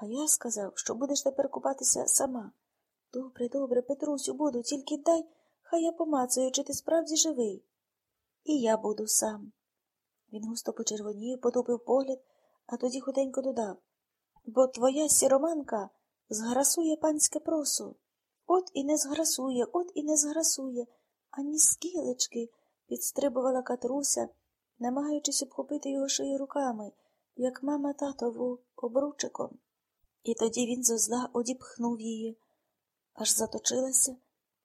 А я сказав, що будеш тепер купатися сама. Добре, добре, Петрусю, буду, тільки дай, хай я помацаю, чи ти справді живий. І я буду сам. Він густо почервонів, потупив погляд, а тоді худенько додав бо твоя сіроманка зграсує панське просо. От і не зграсує, от і не зграсує, ані скілечки, підстрибувала Катруся, намагаючись обхопити його шию руками, як мама татову обручиком. І тоді він зо зла одіпхнув її, аж заточилася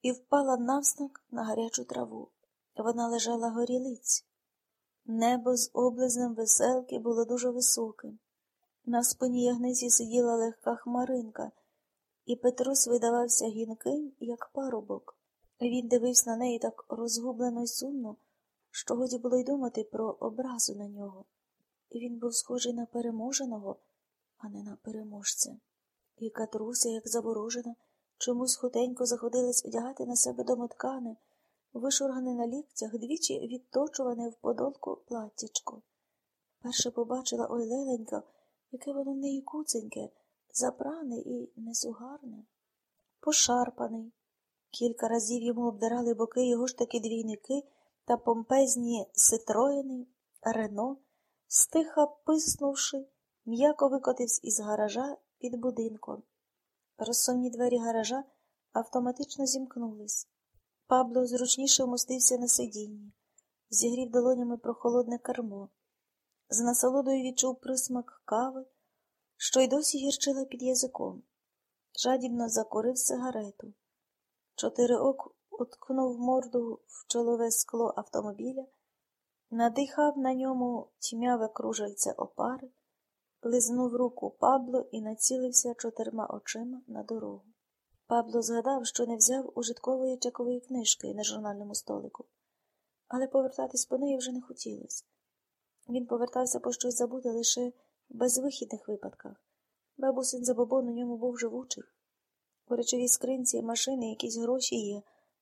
і впала навзнак на гарячу траву. Вона лежала горілиць. Небо з облизнем веселки було дуже високим. На спині ягниці сиділа легка хмаринка, і Петрус видавався гінким, як парубок. Він дивився на неї так розгублено й сумно, що годі було й думати про образу на нього. І він був схожий на переможеного, а не на переможця. І Катруся, як заворожена, чомусь хутенько заходилась одягати на себе домоткане, вишургане на ліктях, двічі відточуване в подолку платтячко. Перше побачила ой леленька, яке воно в неї куценьке, запране і несугарне, пошарпаний. Кілька разів йому обдирали боки його ж таки двійники та помпезні ситроїни, рено, стиха писнувши, м'яко викотився із гаража під будинком. Розсовні двері гаража автоматично зімкнулись. Пабло зручніше вмостився на сидінні, зігрів долонями прохолодне кермо. З насолодою відчув присмак кави, що й досі гірчила під язиком. Жадібно закурив сигарету. Чотири ок уткнув морду в чолове скло автомобіля, надихав на ньому тьмяве кружельце опари, лизнув руку Пабло і націлився чотирма очима на дорогу. Пабло згадав, що не взяв ужиткової чекової книжки на журнальному столику, але повертатись по неї вже не хотілося. Він повертався по щось забути лише в безвихідних випадках. Бабусин забобон у ньому був живучий. У речовій скринці машини якісь гроші є,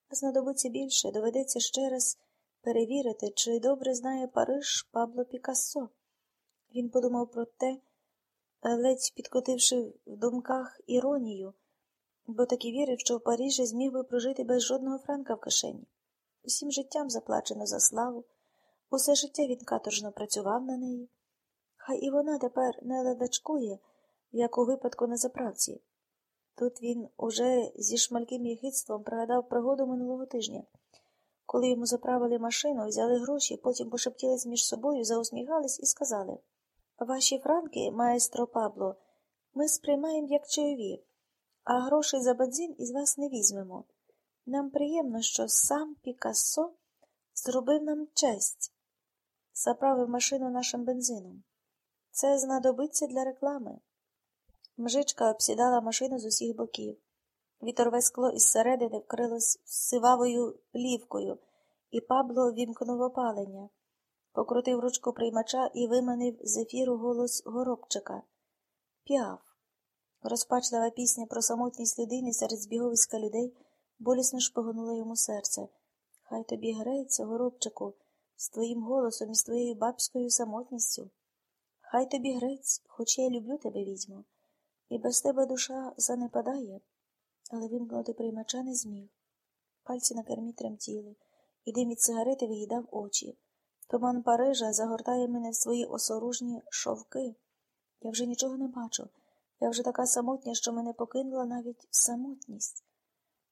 а знадобиться більше, доведеться ще раз перевірити, чи добре знає Париж Пабло Пікассо. Він подумав про те, ледь підкотивши в думках іронію, бо таки вірив, що в Парижі зміг би прожити без жодного франка в кишені. Усім життям заплачено за славу. Усе життя він каторжно працював на неї. Хай і вона тепер не ледачкує, як у випадку на заправці. Тут він уже зі шмальким єхидством пригадав пригоду минулого тижня. Коли йому заправили машину, взяли гроші, потім пошептілись між собою, заусміхались і сказали Ваші франки, маестро Пабло, ми сприймаємо як чайові, а грошей за бензин із вас не візьмемо. Нам приємно, що сам Пікассо зробив нам честь заправив машину нашим бензином. Це знадобиться для реклами. Мжичка обсідала машину з усіх боків. Віторове скло із середини вкрилось сивавою плівкою, і Пабло вімкнув опалення, покрутив ручку приймача і виманив з ефіру голос горобчика. П'яв. Розпачлива пісня про самотність людини серед збіговиська людей болісно шпигонула йому серце. Хай тобі греється, горобчику з твоїм голосом і з твоєю бабською самотністю. Хай тобі грець, хоч я люблю тебе, відьмо, і без тебе душа занепадає, але вимкнути приймача не зміг. Пальці на кермі тремтіли, і дим від сигарети виїдав очі. Туман Парижа загортає мене в свої осоружні шовки. Я вже нічого не бачу. Я вже така самотня, що мене покинула навіть самотність.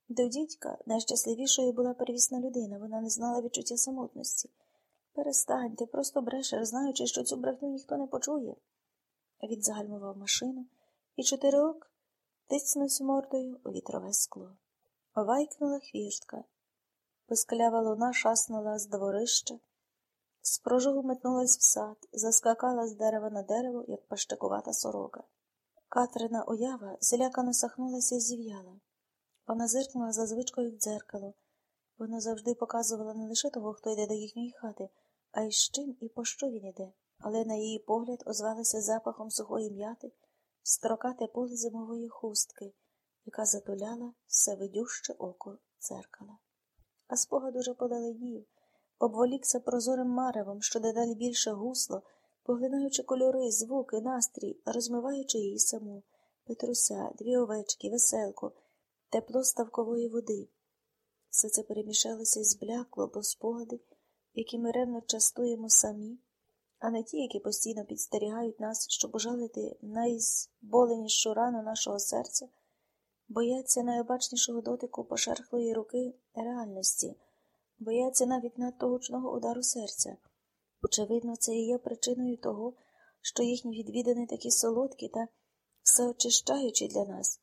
До дідька найщасливішою була первісна людина, вона не знала відчуття самотності. Перестань, ти просто брешеш, знаючи, що цю брехню ніхто не почує. Він загальмував машину і чотириок тицнувся мордою у вітрове скло. Вайкнула хвіртка. Писклява луна шаснула з дворища, з прожогу метнулась в сад, заскакала з дерева на дерево, як пащакувата сорока. Катрина уява злякано сахнулася і зів'яла. Вона зиркнула за звичкою в дзеркало. Воно завжди показувало не лише того, хто йде до їхньої хати, а й з чим і по що він іде. Але на її погляд озвалося запахом сухої м'яти, строкате поле зимової хустки, яка затуляла все видюще око дзеркала. А спогад уже подаленів, обволікся прозорим маревом, що дедалі більше гусло, поглинаючи кольори, звуки, настрій, розмиваючи її саму, Петруся, дві овечки, веселку, тепло ставкової води. Все це перемішалося і зблякло, бо спогади, які ми ревно частуємо самі, а не ті, які постійно підстерігають нас, щоб ужалити найзболенішу рану нашого серця, бояться найобачнішого дотику пошерхлої руки реальності, бояться навіть надто гучного удару серця. Очевидно, це і є причиною того, що їхні відвідини такі солодкі та всеочищаючі для нас,